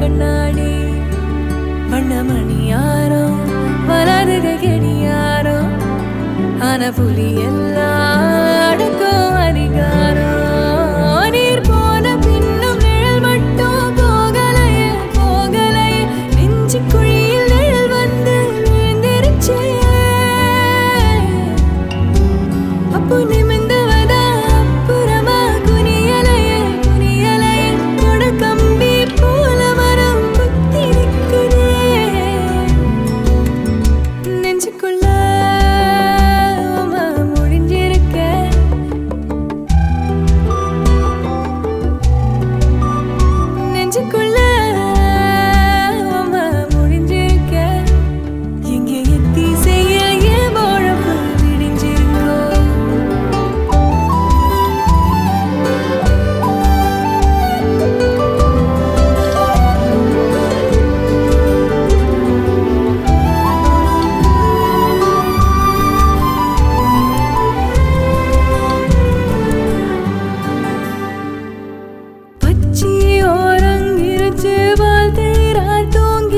கண்ணாடி. வண்ணமணி யாரோ வலது கடி ஆன புலி எல்லாம்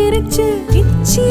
திருச்சு இச்சி